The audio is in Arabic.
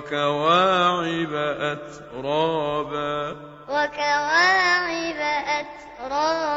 وكواعب أترابا. وكواعب أترابا.